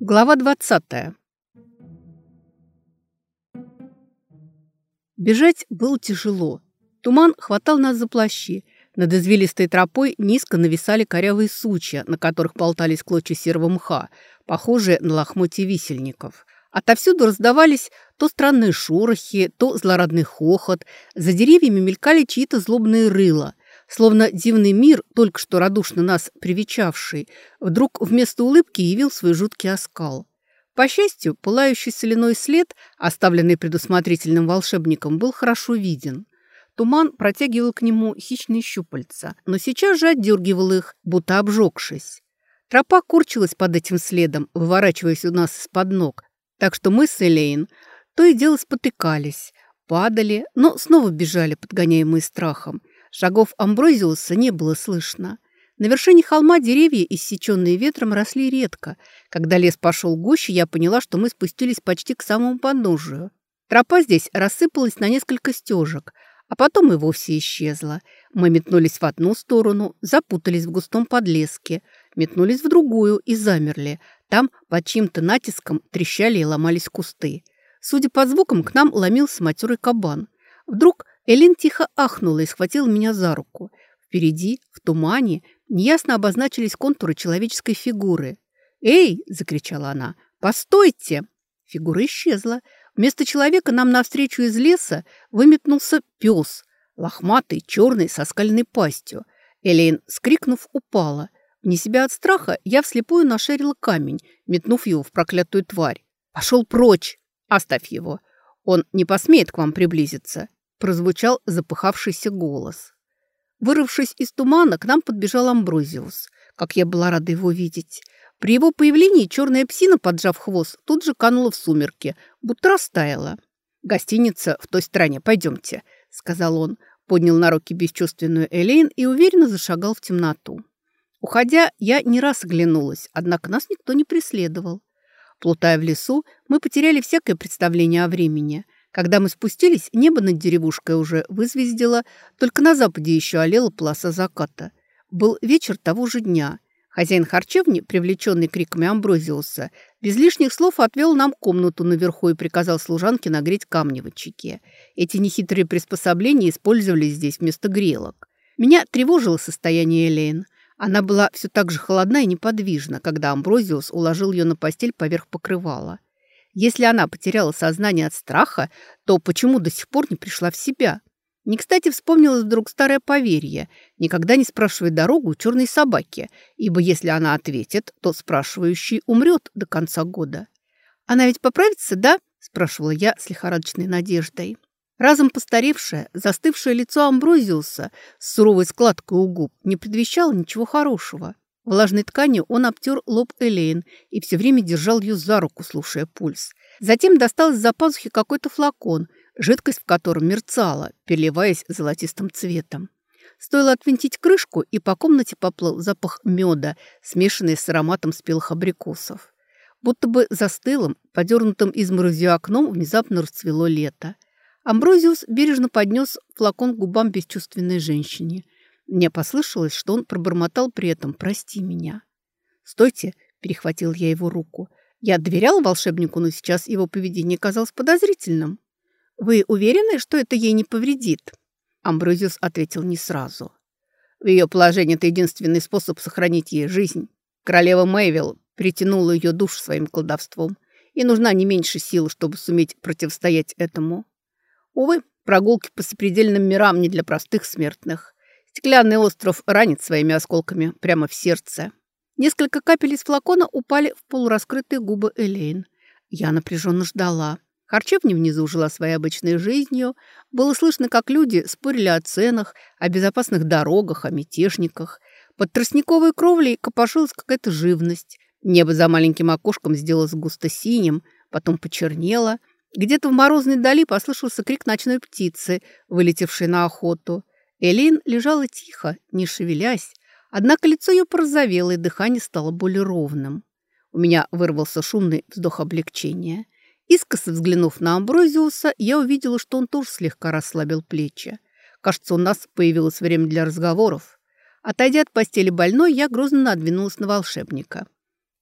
Глава 20. Бежать было тяжело. Туман хватал нас за плащи. Над извилистой тропой низко нависали корявые сучья, на которых болтались клочья серого мха, похожие на лохмотья висельников. Отовсюду раздавались то странные шорохи, то злорадный хохот. За деревьями мелькали чьи-то злобные рыла. Словно дивный мир, только что радушно нас привечавший, вдруг вместо улыбки явил свой жуткий оскал. По счастью, пылающий соляной след, оставленный предусмотрительным волшебником, был хорошо виден. Туман протягивал к нему хищные щупальца, но сейчас же отдергивал их, будто обжегшись. Тропа курчилась под этим следом, выворачиваясь у нас из-под ног, так что мы с Элейн то и дело спотыкались, падали, но снова бежали, подгоняемые страхом, Шагов Амброзиуса не было слышно. На вершине холма деревья, иссеченные ветром, росли редко. Когда лес пошел гуще, я поняла, что мы спустились почти к самому подножию. Тропа здесь рассыпалась на несколько стежек, а потом и вовсе исчезла. Мы метнулись в одну сторону, запутались в густом подлеске, метнулись в другую и замерли. Там под чьим-то натиском трещали и ломались кусты. Судя по звукам, к нам ломился матерый кабан. Вдруг Элин тихо ахнула и схватила меня за руку. Впереди, в тумане, неясно обозначились контуры человеческой фигуры. «Эй!» – закричала она. «Постойте!» Фигура исчезла. Вместо человека нам навстречу из леса выметнулся пес, лохматый, черный, со скальной пастью. Элейн, скрикнув, упала. Вне себя от страха я вслепую нашарила камень, метнув его в проклятую тварь. «Пошел прочь! Оставь его! Он не посмеет к вам приблизиться!» прозвучал запыхавшийся голос. Вырвавшись из тумана, к нам подбежал Амброзиус. Как я была рада его видеть. При его появлении черная псина, поджав хвост, тут же канула в сумерки, будто растаяла. «Гостиница в той стороне, пойдемте», — сказал он, поднял на руки бесчувственную Элейн и уверенно зашагал в темноту. Уходя, я не раз оглянулась, однако нас никто не преследовал. Плутая в лесу, мы потеряли всякое представление о времени — когда мы спустились, небо над деревушкой уже вызвездило, только на западе еще олела полоса заката. Был вечер того же дня. Хозяин харчевни, привлеченный криками Амброзиуса, без лишних слов отвел нам комнату наверху и приказал служанке нагреть камни в очаге. Эти нехитрые приспособления использовались здесь вместо грелок. Меня тревожило состояние Элейн. Она была все так же холодна и неподвижна, когда Амброзиус уложил ее на постель поверх покрывала. Если она потеряла сознание от страха, то почему до сих пор не пришла в себя? Не кстати вспомнилось вдруг старое поверье «никогда не спрашивай дорогу черной собаки», ибо если она ответит, то спрашивающий умрет до конца года. «Она ведь поправится, да?» – спрашивала я с лихорадочной надеждой. Разом постаревшее, застывшее лицо Амброзиуса с суровой складкой у губ не предвещало ничего хорошего. Влажной тканью он обтер лоб Элейн и все время держал ее за руку, слушая пульс. Затем достал из-за пазухи какой-то флакон, жидкость в котором мерцала, переливаясь золотистым цветом. Стоило отвинтить крышку, и по комнате поплыл запах меда, смешанный с ароматом спелых абрикосов. Будто бы застылым, подернутым изморозью окном, внезапно расцвело лето. Амброзиус бережно поднес флакон к губам бесчувственной женщине – мне послышалось, что он пробормотал при этом «прости меня». «Стойте!» – перехватил я его руку. Я доверял волшебнику, но сейчас его поведение казалось подозрительным. «Вы уверены, что это ей не повредит?» Амброзиус ответил не сразу. «В ее положении это единственный способ сохранить ей жизнь. Королева Мэйвилл притянула ее душ своим колдовством, и нужна не меньше сил, чтобы суметь противостоять этому. Увы, прогулки по сопредельным мирам не для простых смертных. Стеклянный остров ранит своими осколками прямо в сердце. Несколько капель из флакона упали в полураскрытые губы Элейн. Я напряженно ждала. Харчевня внизу жила своей обычной жизнью. Было слышно, как люди спорили о ценах, о безопасных дорогах, о мятежниках. Под тростниковой кровлей копошилась какая-то живность. Небо за маленьким окошком сделалось густо синим, потом почернело. Где-то в морозной дали послышался крик ночной птицы, вылетевшей на охоту. Элин лежала тихо, не шевелясь, Однако лицо ее порозовело, и дыхание стало более ровным. У меня вырвался шумный вздох облегчения. Искоса взглянув на Амброзиуса, я увидела, что он тоже слегка расслабил плечи. Кажется, у нас появилось время для разговоров. Отойдя от постели больной, я грозно надвинулась на волшебника.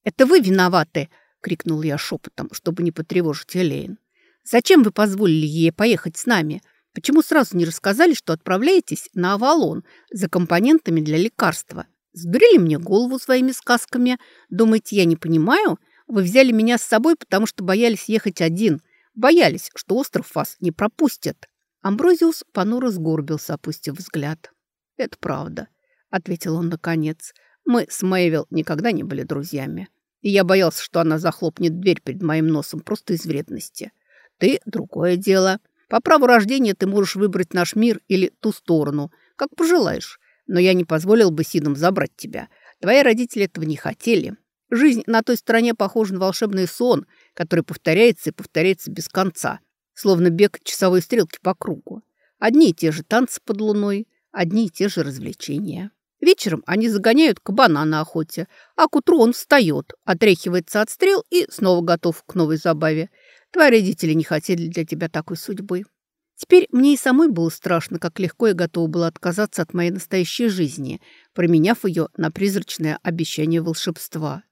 «Это вы виноваты!» — крикнул я шепотом, чтобы не потревожить Элейн. «Зачем вы позволили ей поехать с нами? Почему сразу не рассказали, что отправляетесь на Авалон за компонентами для лекарства? Сдурили мне голову своими сказками. Думаете, я не понимаю? Вы взяли меня с собой, потому что боялись ехать один. Боялись, что остров вас не пропустит». Амброзиус понуро сгорбился, опустив взгляд. «Это правда», — ответил он наконец. «Мы с Мэйвилл никогда не были друзьями, и я боялся, что она захлопнет дверь перед моим носом просто из вредности. Ты — другое дело. По праву рождения ты можешь выбрать наш мир или ту сторону, как пожелаешь, но я не позволил бы Сидам забрать тебя. Твои родители этого не хотели. Жизнь на той стороне похожа на волшебный сон, который повторяется и повторяется без конца» словно бег часовой стрелки по кругу. Одни и те же танцы под луной, одни и те же развлечения. Вечером они загоняют кабана на охоте, а к утру он встает, отряхивается от стрел и снова готов к новой забаве. Твои родители не хотели для тебя такой судьбы. Теперь мне и самой было страшно, как легко я готова была отказаться от моей настоящей жизни, променяв ее на призрачное обещание волшебства.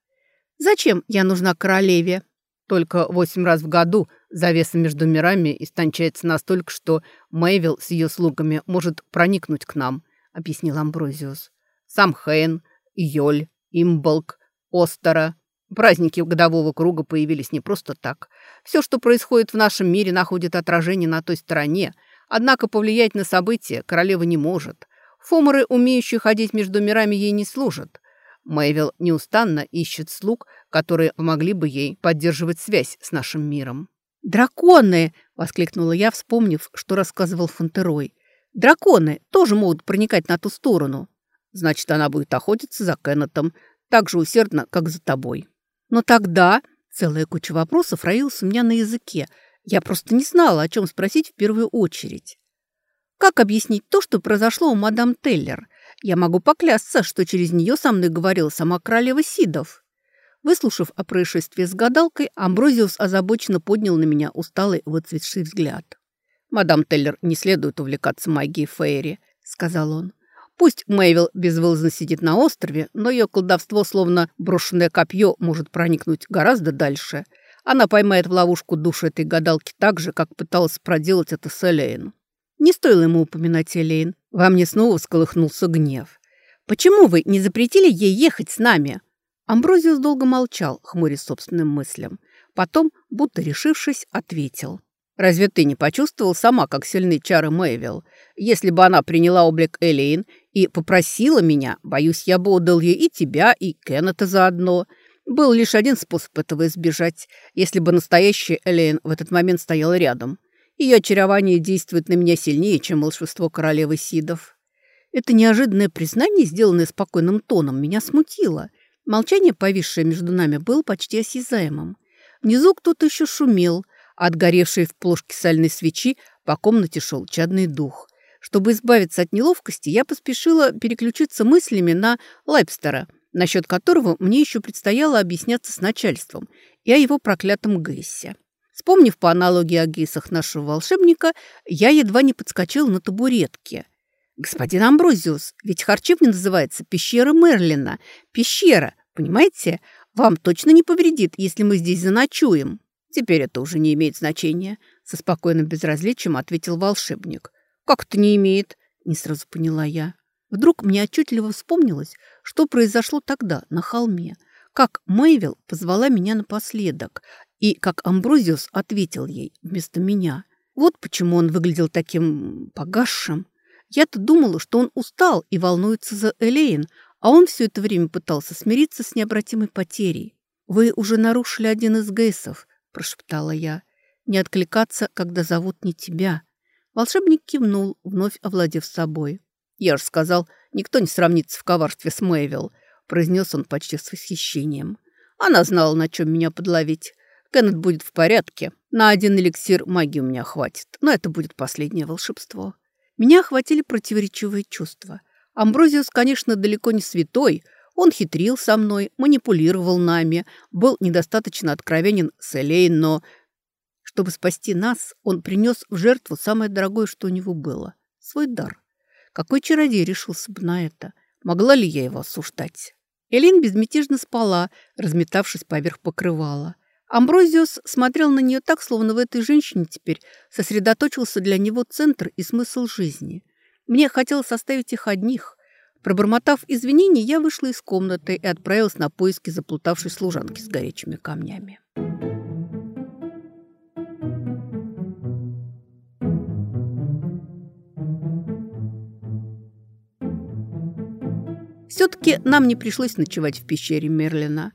Зачем я нужна королеве? Только восемь раз в году завеса между мирами истончается настолько, что Мэйвилл с ее слугами может проникнуть к нам, объяснил Амброзиус. Сам Хейн, Йоль, Имболк, Остера. Праздники годового круга появились не просто так. Все, что происходит в нашем мире, находит отражение на той стороне, однако повлиять на события королева не может. Фоморы, умеющие ходить между мирами, ей не служат. Мэйвилл неустанно ищет слуг, которые помогли бы ей поддерживать связь с нашим миром. «Драконы!» — воскликнула я, вспомнив, что рассказывал Фонтерой. «Драконы тоже могут проникать на ту сторону. Значит, она будет охотиться за Кеннетом так же усердно, как за тобой». «Но тогда...» — целая куча вопросов роилась у меня на языке. Я просто не знала, о чем спросить в первую очередь. Как объяснить то, что произошло у мадам Теллер? Я могу поклясться, что через нее со мной говорила сама королева Сидов. Выслушав о происшествии с гадалкой, Амброзиус озабоченно поднял на меня усталый выцветший взгляд. «Мадам Теллер не следует увлекаться магией Фейри», — сказал он. «Пусть Мэйвилл безвылазно сидит на острове, но ее колдовство, словно брошенное копье, может проникнуть гораздо дальше. Она поймает в ловушку душу этой гадалки так же, как пыталась проделать это с Элейн». Не стоило ему упоминать Элейн. Во мне снова всколыхнулся гнев. «Почему вы не запретили ей ехать с нами?» Амброзиус долго молчал, хмурясь собственным мыслям. Потом, будто решившись, ответил. «Разве ты не почувствовал сама, как сильны чары Мэйвилл? Если бы она приняла облик Элейн и попросила меня, боюсь, я бы отдал ей и тебя, и Кеннета заодно. Был лишь один способ этого избежать, если бы настоящая Элейн в этот момент стояла рядом. Ее очарование действует на меня сильнее, чем волшебство королевы Сидов. Это неожиданное признание, сделанное спокойным тоном, меня смутило. Молчание, повисшее между нами, было почти осязаемым. Внизу кто-то еще шумел, а от горевшей в плошке сальной свечи по комнате шел чадный дух. Чтобы избавиться от неловкости, я поспешила переключиться мыслями на Лайпстера, насчет которого мне еще предстояло объясняться с начальством, и о его проклятом Гессе. Вспомнив по аналогии о гейсах нашего волшебника, я едва не подскочил на табуретке. «Господин Амброзиус, ведь харчевня называется «Пещера Мерлина». Пещера, понимаете? Вам точно не повредит, если мы здесь заночуем». «Теперь это уже не имеет значения», — со спокойным безразличием ответил волшебник. «Как это не имеет?» — не сразу поняла я. Вдруг мне отчетливо вспомнилось, что произошло тогда, на холме, как Мэйвилл позвала меня напоследок, и как Амброзиус ответил ей вместо меня. Вот почему он выглядел таким погасшим. Я-то думала, что он устал и волнуется за Элейн, а он все это время пытался смириться с необратимой потерей. «Вы уже нарушили один из гейсов», – прошептала я. «Не откликаться, когда зовут не тебя». Волшебник кивнул, вновь овладев собой. «Я же сказал, никто не сравнится в коварстве с Мэйвилл», – произнес он почти с восхищением. «Она знала, на чем меня подловить. Кеннет будет в порядке. На один эликсир магии у меня хватит, но это будет последнее волшебство. Меня охватили противоречивые чувства. Амброзиус, конечно, далеко не святой. Он хитрил со мной, манипулировал нами, был недостаточно откровенен с Элейн, но... Чтобы спасти нас, он принес в жертву самое дорогое, что у него было – свой дар. Какой чародей решился бы на это? Могла ли я его осуждать? Элин безмятежно спала, разметавшись поверх покрывала. Амброзиус смотрел на нее так, словно в этой женщине теперь сосредоточился для него центр и смысл жизни. Мне хотелось оставить их одних. Пробормотав извинения, я вышла из комнаты и отправилась на поиски заплутавшей служанки с горячими камнями. Все-таки нам не пришлось ночевать в пещере Мерлина.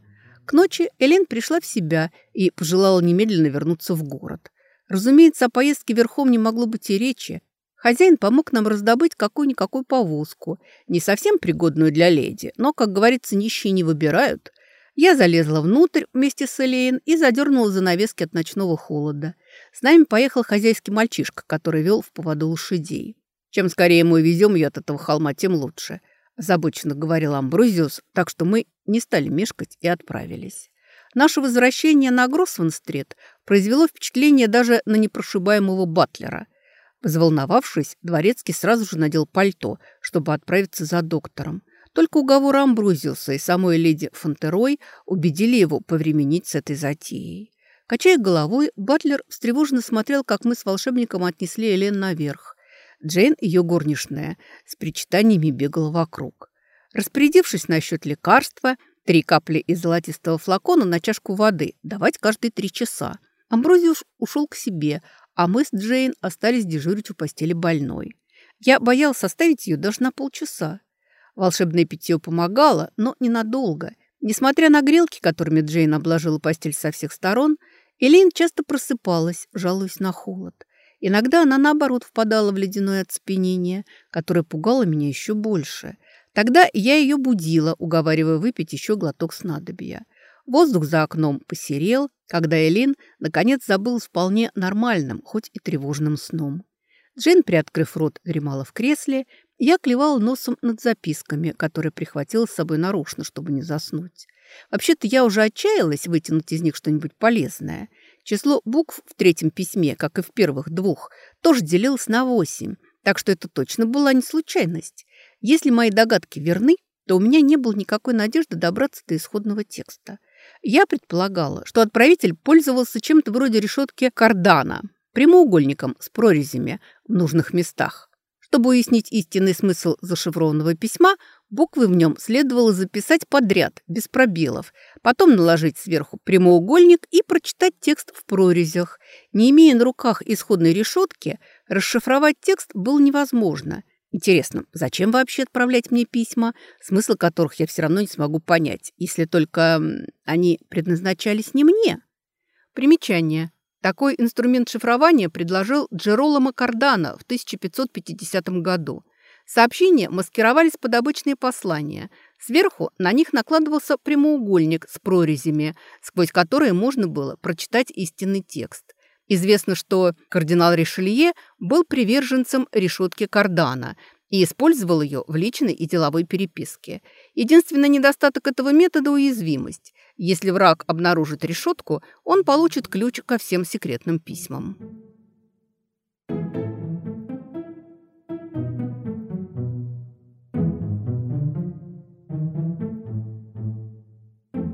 К ночи Элен пришла в себя и пожелала немедленно вернуться в город. Разумеется, о поездке верхом не могло быть и речи. Хозяин помог нам раздобыть какую-никакую повозку, не совсем пригодную для леди, но, как говорится, нищие не выбирают. Я залезла внутрь вместе с Элейн и задернула занавески от ночного холода. С нами поехал хозяйский мальчишка, который вел в поводу лошадей. Чем скорее мы увезем ее от этого холма, тем лучше озабоченно говорил Амброзиус, так что мы не стали мешкать и отправились. Наше возвращение на Гроссвен-стрит произвело впечатление даже на непрошибаемого батлера. Взволновавшись, Дворецкий сразу же надел пальто, чтобы отправиться за доктором. Только уговор Амброзиуса и самой леди Фонтерой убедили его повременить с этой затеей. Качая головой, Батлер встревоженно смотрел, как мы с волшебником отнесли Элен наверх. Джейн, ее горничная, с причитаниями бегала вокруг. Распорядившись насчет лекарства, три капли из золотистого флакона на чашку воды давать каждые три часа. Амброзиус ушел к себе, а мы с Джейн остались дежурить у постели больной. Я боялась оставить ее даже на полчаса. Волшебное питье помогало, но ненадолго. Несмотря на грелки, которыми Джейн обложила постель со всех сторон, Элейн часто просыпалась, жалуясь на холод. Иногда она, наоборот, впадала в ледяное оцепенение, которое пугало меня еще больше. Тогда я ее будила, уговаривая выпить еще глоток снадобья. Воздух за окном посерел, когда Элин, наконец, забыл вполне нормальным, хоть и тревожным сном. Джейн, приоткрыв рот, дремала в кресле, я клевала носом над записками, которые прихватила с собой нарочно, чтобы не заснуть. Вообще-то я уже отчаялась вытянуть из них что-нибудь полезное – Число букв в третьем письме, как и в первых двух, тоже делилось на восемь, так что это точно была не случайность. Если мои догадки верны, то у меня не было никакой надежды добраться до исходного текста. Я предполагала, что отправитель пользовался чем-то вроде решетки кардана, прямоугольником с прорезями в нужных местах. Чтобы уяснить истинный смысл зашифрованного письма, буквы в нем следовало записать подряд, без пробелов, потом наложить сверху прямоугольник и прочитать текст в прорезях. Не имея на руках исходной решетки, расшифровать текст было невозможно. Интересно, зачем вообще отправлять мне письма, смысл которых я все равно не смогу понять, если только они предназначались не мне? Примечание. Такой инструмент шифрования предложил Джероломо Кардано в 1550 году. Сообщения маскировались под обычные послания. Сверху на них накладывался прямоугольник с прорезями, сквозь которые можно было прочитать истинный текст. Известно, что кардинал Ришелье был приверженцем решетки Кардана и использовал ее в личной и деловой переписке. Единственный недостаток этого метода – уязвимость. Если враг обнаружит решетку, он получит ключ ко всем секретным письмам.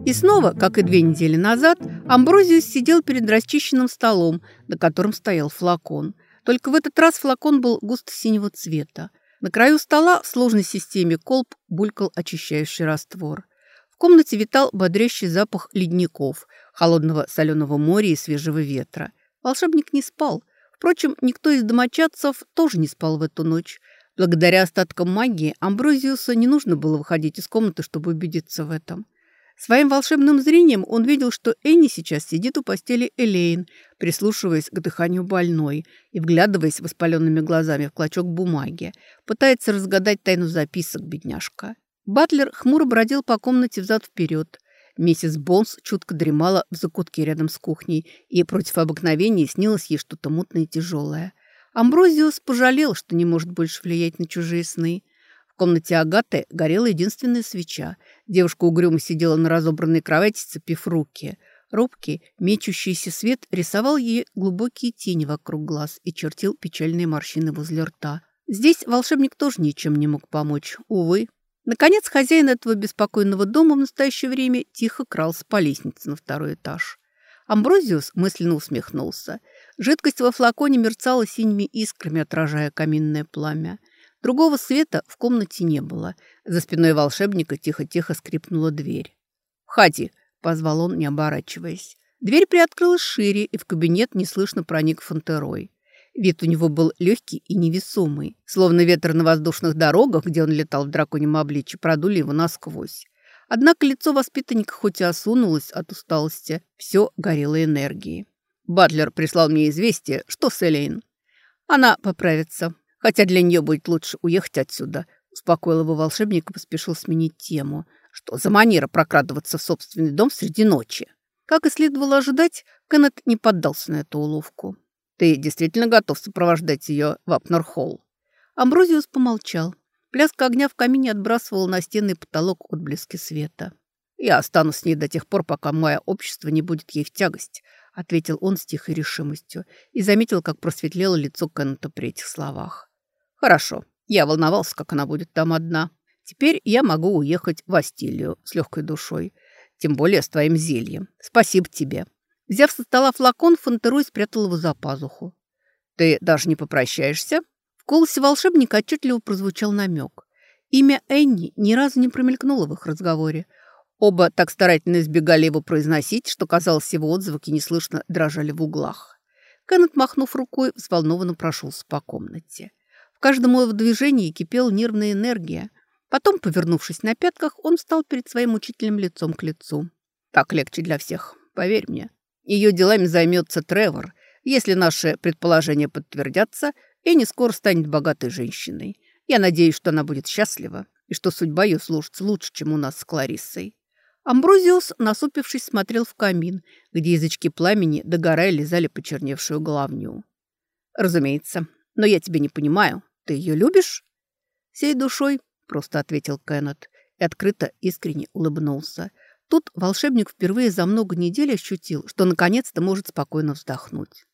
И снова, как и две недели назад, Амброзиус сидел перед расчищенным столом, на котором стоял флакон. Только в этот раз флакон был густо-синего цвета. На краю стола в сложной системе колб булькал очищающий раствор – в комнате витал бодрящий запах ледников, холодного соленого моря и свежего ветра. Волшебник не спал. Впрочем, никто из домочадцев тоже не спал в эту ночь. Благодаря остаткам магии Амброзиуса не нужно было выходить из комнаты, чтобы убедиться в этом. Своим волшебным зрением он видел, что Энни сейчас сидит у постели Элейн, прислушиваясь к дыханию больной и вглядываясь воспаленными глазами в клочок бумаги. Пытается разгадать тайну записок, бедняжка. Батлер хмуро бродил по комнате взад-вперед. Миссис Бонс чутко дремала в закутке рядом с кухней, и против обыкновения снилось ей что-то мутное и тяжелое. Амброзиус пожалел, что не может больше влиять на чужие сны. В комнате Агаты горела единственная свеча. Девушка угрюмо сидела на разобранной кровати, сцепив руки. Робкий, мечущийся свет рисовал ей глубокие тени вокруг глаз и чертил печальные морщины возле рта. Здесь волшебник тоже ничем не мог помочь, увы. Наконец, хозяин этого беспокойного дома в настоящее время тихо крался по лестнице на второй этаж. Амброзиус мысленно усмехнулся. Жидкость во флаконе мерцала синими искрами, отражая каминное пламя. Другого света в комнате не было. За спиной волшебника тихо-тихо скрипнула дверь. «Входи!» – позвал он, не оборачиваясь. Дверь приоткрылась шире, и в кабинет неслышно проник Фонтерой. Вид у него был легкий и невесомый, словно ветер на воздушных дорогах, где он летал в драконьем обличье, продули его насквозь. Однако лицо воспитанника хоть и осунулось от усталости, все горело энергией. Батлер прислал мне известие, что с Элейн. Она поправится, хотя для нее будет лучше уехать отсюда. Успокоил его волшебник и поспешил сменить тему. Что за манера прокрадываться в собственный дом среди ночи? Как и следовало ожидать, Кеннет не поддался на эту уловку. Ты действительно готов сопровождать ее в Апнер-Холл?» Амброзиус помолчал. Пляска огня в камине отбрасывала на стены и потолок отблески света. «Я останусь с ней до тех пор, пока мое общество не будет ей в тягость», ответил он с тихой решимостью и заметил, как просветлело лицо Кеннета при этих словах. «Хорошо. Я волновался, как она будет там одна. Теперь я могу уехать в Астилию с легкой душой, тем более с твоим зельем. Спасибо тебе». Взяв со стола флакон, Фонтерой спрятал его за пазуху. «Ты даже не попрощаешься?» В голосе волшебника отчетливо прозвучал намек. Имя Энни ни разу не промелькнуло в их разговоре. Оба так старательно избегали его произносить, что, казалось, его отзвуки неслышно дрожали в углах. Кеннет, махнув рукой, взволнованно прошелся по комнате. В каждом его движении кипела нервная энергия. Потом, повернувшись на пятках, он встал перед своим учителем лицом к лицу. «Так легче для всех, поверь мне. Ее делами займется Тревор. Если наши предположения подтвердятся, Энни скоро станет богатой женщиной. Я надеюсь, что она будет счастлива и что судьба ее сложится лучше, чем у нас с Клариссой». Амброзиус, насупившись, смотрел в камин, где язычки пламени догорая лизали почерневшую головню. «Разумеется. Но я тебя не понимаю. Ты ее любишь?» «Всей душой», — просто ответил Кеннет и открыто искренне улыбнулся. Тут волшебник впервые за много недель ощутил, что наконец-то может спокойно вздохнуть.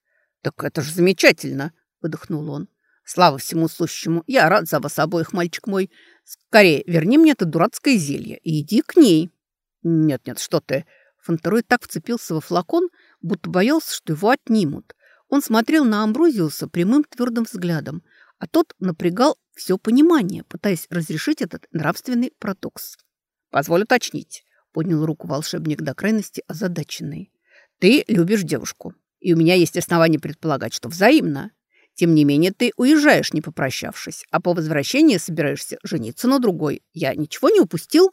«Так это же замечательно!» – выдохнул он. «Слава всему сущему! Я рад за вас обоих, мальчик мой. Скорее, верни мне это дурацкое зелье и иди к ней». «Нет-нет, что ты!» Фонтерой так вцепился во флакон, будто боялся, что его отнимут. Он смотрел на Амброзиуса прямым твердым взглядом, а тот напрягал все понимание, пытаясь разрешить этот нравственный протокс. «Позволь уточнить. Поднял руку волшебник до крайности озадаченный. «Ты любишь девушку, и у меня есть основания предполагать, что взаимно. Тем не менее, ты уезжаешь, не попрощавшись, а по возвращении собираешься жениться на другой. Я ничего не упустил?»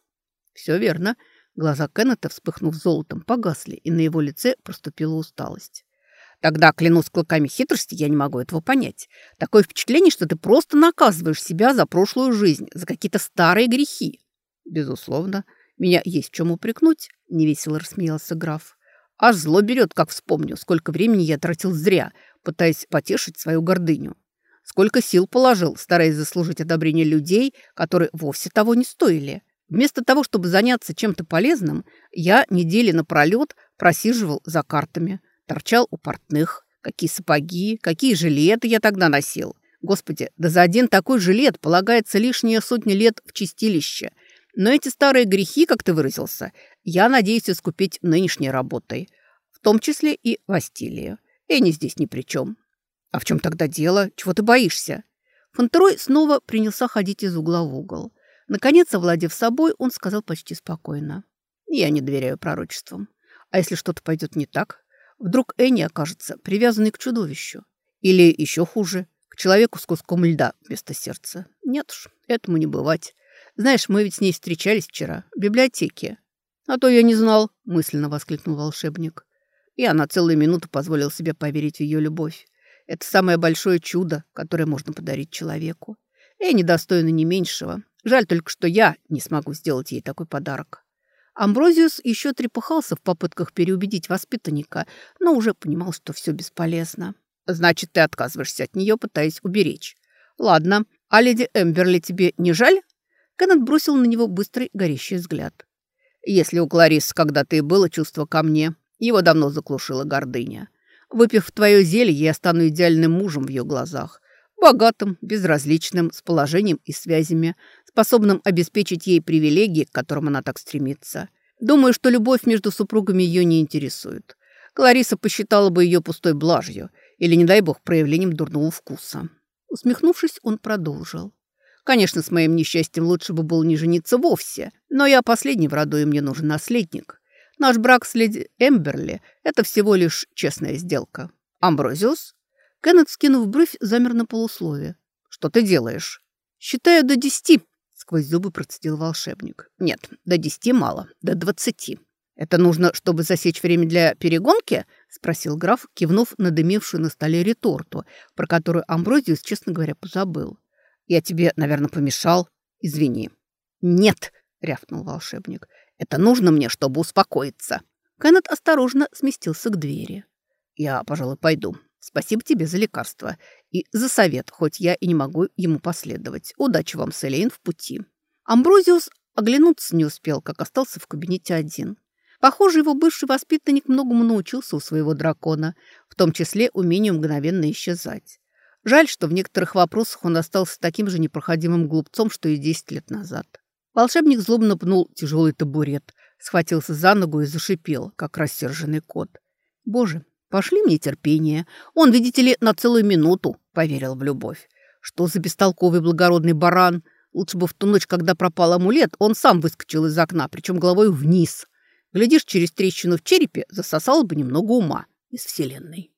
«Все верно». Глаза Кеннета, вспыхнув золотом, погасли, и на его лице проступила усталость. Тогда, клянусь клыками хитрости, я не могу этого понять. Такое впечатление, что ты просто наказываешь себя за прошлую жизнь, за какие-то старые грехи. Безусловно. Меня есть чем упрекнуть, невесело рассмеялся граф. Аж зло берет, как вспомню, сколько времени я тратил зря, пытаясь потешить свою гордыню. Сколько сил положил, стараясь заслужить одобрение людей, которые вовсе того не стоили. Вместо того, чтобы заняться чем-то полезным, я недели напролет просиживал за картами, торчал у портных. Какие сапоги, какие жилеты я тогда носил. Господи, да за один такой жилет полагается лишние сотни лет в чистилище – но эти старые грехи, как ты выразился, я надеюсь искупить нынешней работой, в том числе и в Астилии. Энни здесь ни при чем. А в чем тогда дело? Чего ты боишься? Фонтерой снова принялся ходить из угла в угол. Наконец, овладев собой, он сказал почти спокойно. «Я не доверяю пророчествам. А если что-то пойдет не так? Вдруг Энни окажется привязанной к чудовищу? Или еще хуже, к человеку с куском льда вместо сердца? Нет уж, этому не бывать. Знаешь, мы ведь с ней встречались вчера в библиотеке. А то я не знал, мысленно воскликнул волшебник. Я на целую минуту позволил себе поверить в ее любовь. Это самое большое чудо, которое можно подарить человеку. Я недостойна не меньшего. Жаль только, что я не смогу сделать ей такой подарок. Амброзиус еще трепыхался в попытках переубедить воспитанника, но уже понимал, что все бесполезно. «Значит, ты отказываешься от нее, пытаясь уберечь. Ладно, а леди Эмберли тебе не жаль?» Кеннет бросил на него быстрый горящий взгляд. «Если у Клариссы когда-то и было чувство ко мне, его давно заглушила гордыня. Выпив твое зелье, я стану идеальным мужем в ее глазах. Богатым, безразличным, с положением и связями, способным обеспечить ей привилегии, к которым она так стремится. Думаю, что любовь между супругами ее не интересует. Клариса посчитала бы ее пустой блажью или, не дай бог, проявлением дурного вкуса. Усмехнувшись, он продолжил. Конечно, с моим несчастьем лучше бы было не жениться вовсе, но я последний в роду, и мне нужен наследник. Наш брак с леди Эмберли – это всего лишь честная сделка. Амброзиус? Кеннет, скинув бровь, замер на полусловие. Что ты делаешь? Считаю до десяти, сквозь зубы процедил волшебник. Нет, до десяти мало, до двадцати. Это нужно, чтобы засечь время для перегонки? Спросил граф, кивнув на дымевшую на столе реторту, про которую Амброзиус, честно говоря, позабыл. Я тебе, наверное, помешал. Извини. Нет, рявкнул волшебник. Это нужно мне, чтобы успокоиться. Кеннет осторожно сместился к двери. Я, пожалуй, пойду. Спасибо тебе за лекарство и за совет, хоть я и не могу ему последовать. Удачи вам, Селейн, в пути. Амброзиус оглянуться не успел, как остался в кабинете один. Похоже, его бывший воспитанник многому научился у своего дракона, в том числе умению мгновенно исчезать. Жаль, что в некоторых вопросах он остался таким же непроходимым глупцом, что и 10 лет назад. Волшебник злобно пнул тяжелый табурет, схватился за ногу и зашипел, как рассерженный кот. «Боже, пошли мне терпение. Он, видите ли, на целую минуту поверил в любовь. Что за бестолковый благородный баран? Лучше бы в ту ночь, когда пропал амулет, он сам выскочил из окна, причем головой вниз. Глядишь, через трещину в черепе засосал бы немного ума из вселенной.